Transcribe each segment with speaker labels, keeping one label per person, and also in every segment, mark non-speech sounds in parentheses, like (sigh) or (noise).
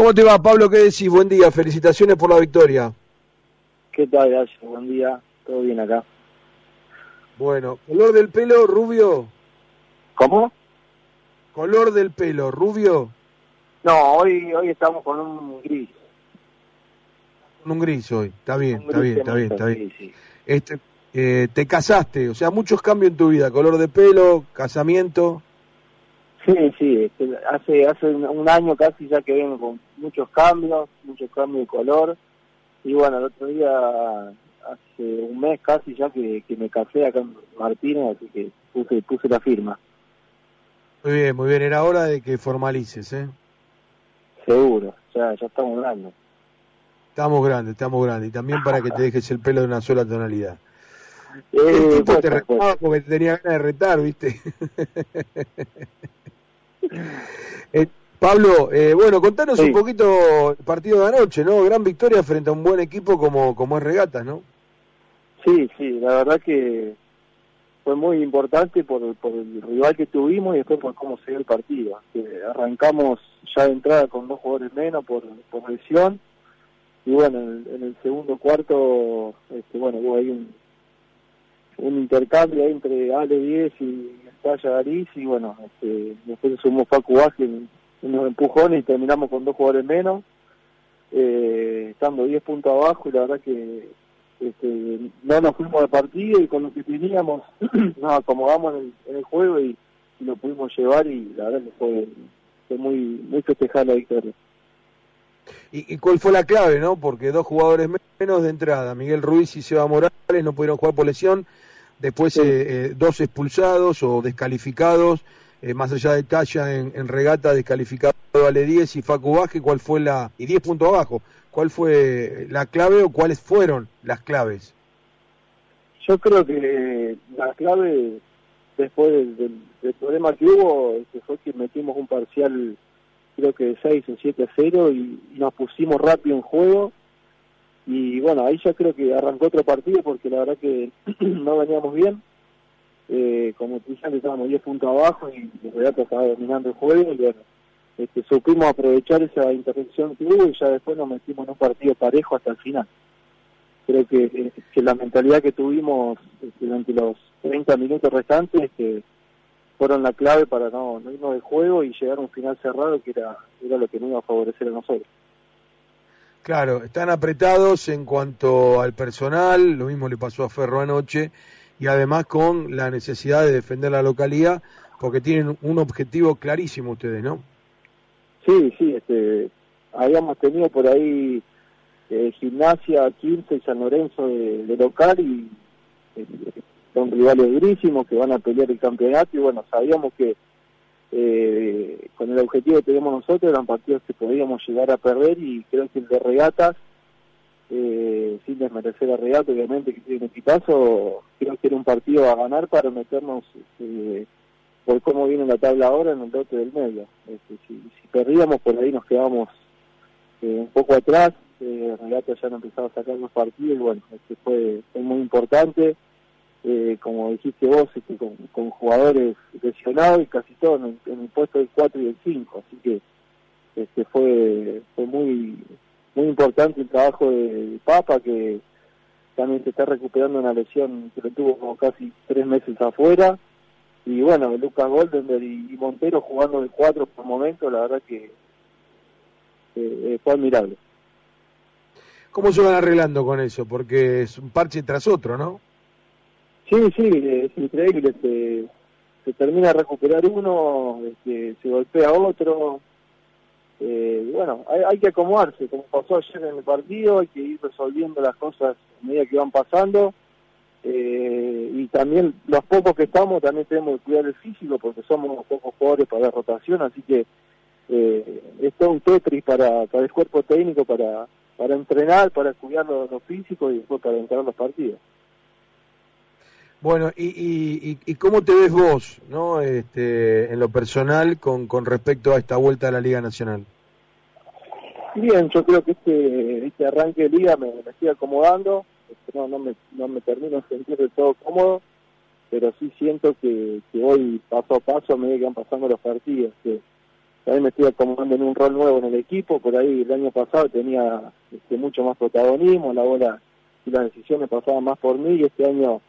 Speaker 1: ¿Cómo te va, Pablo? ¿Qué decís? Buen día, felicitaciones por la victoria.
Speaker 2: ¿Qué tal, Gallo? Buen día, todo bien acá.
Speaker 1: Bueno, ¿color del pelo rubio?
Speaker 2: ¿Cómo?
Speaker 1: ¿Color del pelo rubio?
Speaker 2: No, hoy hoy estamos con un gris.
Speaker 1: Con un gris hoy, está bien, está bien, está bien, está bien.
Speaker 2: sí, sí.
Speaker 1: Este, eh, te casaste, o sea, muchos cambios en tu vida, color de pelo, casamiento.
Speaker 2: Sí, sí, este, hace hace un, año casi ya que vengo con muchos cambios, muchos cambios de color. Y bueno, el otro día, hace un mes casi ya que, que me casé acá en Martínez, así que puse, puse la firma,
Speaker 1: Muy bien, muy bien, era hora de que formalices, ¿eh?
Speaker 2: seguro, ya, ya estamos hablando.
Speaker 1: Estamos grandes, estamos grandes, y también para que te dejes el pelo de una sola tonalidad. (laughs)
Speaker 2: Eh,
Speaker 1: el tipo
Speaker 2: bueno,
Speaker 1: te
Speaker 2: bueno.
Speaker 1: retaba porque tenía ganas de retar, ¿viste? (laughs) Eh, Pablo, eh, bueno, contanos
Speaker 2: Sí.
Speaker 1: un poquito el partido de anoche, ¿no? Gran victoria frente a un buen equipo como, como es Regatas, ¿no?
Speaker 2: Sí, sí, la verdad que fue muy importante por, por el rival que tuvimos y después por cómo se dio el partido. Que arrancamos ya de entrada con dos jugadores menos por, por lesión y bueno, en, el- en el segundo cuarto, este, bueno, hubo ahí un, un intercambio entre Ale 10 y Estalla Gariz y bueno, este, después sumó Facu Vázquez en unos empujones y terminamos con dos jugadores menos, eh, estando 10 puntos abajo y la verdad que este, no nos fuimos de partido y con lo que teníamos (clears throat) nos acomodamos en el, juego y, lo pudimos llevar y la verdad que fue, muy, muy festejada la victoria.
Speaker 1: ¿Y, y cuál fue la clave, no? Porque dos jugadores menos de entrada, Miguel Ruiz y Seba Morales, no pudieron jugar por lesión. Después
Speaker 2: Sí.
Speaker 1: eh, eh, dos expulsados o descalificados, eh, más allá de Talla en, en regata, descalificado Ale 10 y Facu Vázquez, ¿cuál fue la... y 10 puntos abajo, ¿cuál fue la clave o cuáles fueron las claves?
Speaker 2: Yo creo que la clave después del, del- del problema que hubo este, fue que metimos un parcial creo que de 6 o 7 a 0 y, y nos pusimos rápido en juego y bueno, ahí ya creo que arrancó otro partido porque la verdad que (clears throat) no veníamos bien. Eh, como te dije estábamos 10 puntos abajo y el Regato estaba dominando el juego y bueno, este, supimos aprovechar esa intervención que hubo y ya después nos metimos en un partido parejo hasta el final creo que, que la mentalidad que tuvimos este, durante los 30 minutos restantes que fueron la clave para no, no irnos de juego y llegar a un final cerrado que era, era lo que nos iba a favorecer a nosotros.
Speaker 1: Claro, están apretados en cuanto al personal, lo mismo le pasó a Ferro anoche, y además con la necesidad de defender la localidad, porque tienen un objetivo clarísimo ustedes, ¿no?
Speaker 2: Sí, sí, este, habíamos tenido por ahí eh, Gimnasia, 15 y San Lorenzo de, de local y este, son rivales durísimos que van a pelear el campeonato y bueno, sabíamos que eh, con el objetivo que teníamos nosotros eran partidos que podíamos llegar a perder y creo que el de regatas, eh, sin desmerecer a regata, obviamente que tiene un equipazo, creo que era un partido a ganar para meternos este, por cómo viene la tabla ahora en el lote del medio. Este, si, si perdíamos por ahí nos quedábamos eh, un poco atrás, eh, Regata ya no empezaba a sacar los partidos y bueno, este fue, fue muy importante, eh, como dijiste vos, este, con, con jugadores lesionados y casi todos en, en el puesto del 4 y del 5, así que este fue, fue muy muy importante el trabajo de, Papa que también se está recuperando una lesión que lo tuvo como casi tres meses afuera y bueno, Lucas Goldenberg y, Montero jugando de cuatro por momento, la verdad que eh, fue admirable.
Speaker 1: ¿Cómo se van arreglando con eso? Porque es un parche tras otro, ¿no?
Speaker 2: Sí, sí, es increíble, se, se termina de recuperar uno, este, se golpea otro, eh, bueno, hay, hay que acomodarse, como pasó ayer en el partido, hay que ir resolviendo las cosas a medida que van pasando, eh, y también los pocos que estamos también tenemos que cuidar el físico porque somos pocos jugadores para la rotación, así que eh, es todo un tetris para, para el cuerpo técnico, para, para entrenar, para cuidar los, los físicos y después para entrar los partidos.
Speaker 1: Bueno, y, y, y- cómo te ves vos, ¿no? Este, en lo personal con, con respecto a esta vuelta a la Liga Nacional.
Speaker 2: Bien, yo creo que este, este arranque de liga me, me estoy acomodando, este, no, no, me, no me termino de sentir del todo cómodo, pero sí siento que, que hoy paso a paso que van pasando los partidos, que también me estoy acomodando en un rol nuevo en el equipo, por ahí el año pasado tenía este, mucho más protagonismo, la bola y las decisiones pasaban más por mí y este año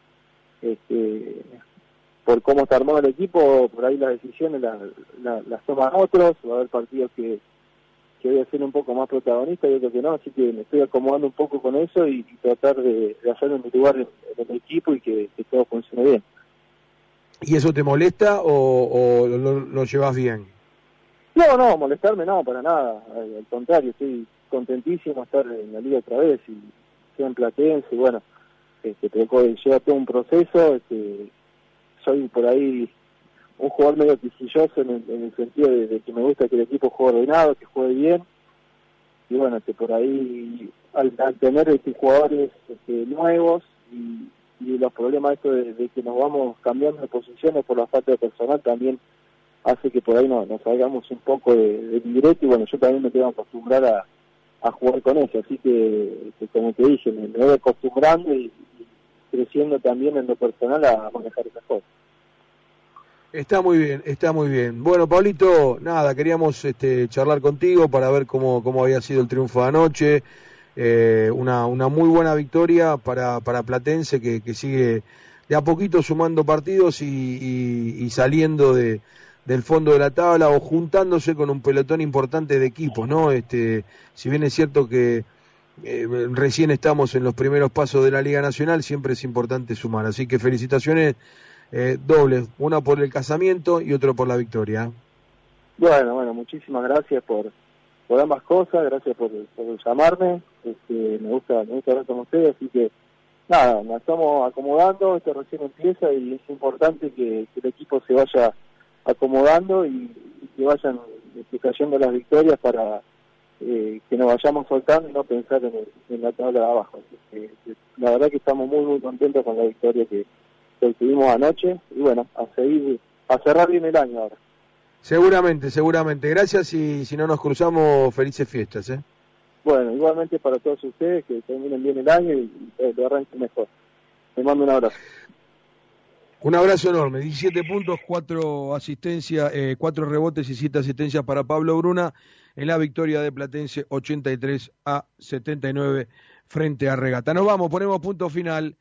Speaker 2: este, por cómo está armado el equipo, por ahí las decisiones las, las, toman otros, va a haber partidos que, que voy a ser un poco más protagonista y otros que no, así que me estoy acomodando un poco con eso y, tratar de, de hacer mi lugar en, el equipo y que, todo funcione bien.
Speaker 1: ¿Y eso te molesta o, lo, llevas bien?
Speaker 2: No, no, molestarme no, para nada, al, contrario, estoy contentísimo de estar en la liga otra vez y sea en Platense, y bueno, este, lleva todo un proceso, este, soy por ahí un jugador medio quisquilloso en el, sentido de, que me gusta que el equipo juegue ordenado, que juegue bien. Y bueno, que por ahí al, tener estos jugadores este, nuevos y, los problemas esto de, que nos vamos cambiando de posiciones por la falta de personal también hace que por ahí nos, salgamos un poco de, de y bueno, yo también me tengo que acostumbrar a, jugar con eso, así que, como te dije, me, voy acostumbrando y, creciendo también en lo personal a manejar esas cosas.
Speaker 1: Está muy bien, está muy bien. Bueno, Pablito, nada, queríamos este, charlar contigo para ver cómo, cómo había sido el triunfo de anoche. Eh, una, una muy buena victoria para, para Platense que, que sigue de a poquito sumando partidos y, y, saliendo de, del fondo de la tabla o juntándose con un pelotón importante de equipos, ¿no? Este, si bien es cierto que eh, recién estamos en los primeros pasos de la Liga Nacional, siempre es importante sumar. Así que felicitaciones eh, dobles, una por el casamiento y otro por la victoria.
Speaker 2: Bueno, bueno, muchísimas gracias por, por ambas cosas, gracias por, llamarme, este, me gusta me gusta hablar con ustedes, así que nada, nos estamos acomodando, esto recién empieza y es importante que, el equipo se vaya acomodando y, que vayan este, cayendo las victorias para eh, que nos vayamos soltando y no pensar en, la tabla de abajo. la verdad que estamos muy, muy contentos con la victoria que, que tuvimos anoche y bueno, a seguir, a cerrar bien el año ahora.
Speaker 1: Seguramente, seguramente. Gracias y si no nos cruzamos, felices fiestas. ¿eh?
Speaker 2: Bueno, igualmente para todos ustedes, que terminen bien el año y, lo arranquen mejor. Les mando un abrazo.
Speaker 1: Un abrazo enorme, 17 puntos, 4 asistencias, eh, 4 rebotes y 7 asistencias para Pablo Bruna en la victoria de Platense 83 a 79 frente a Regata. Nos vamos, ponemos punto final.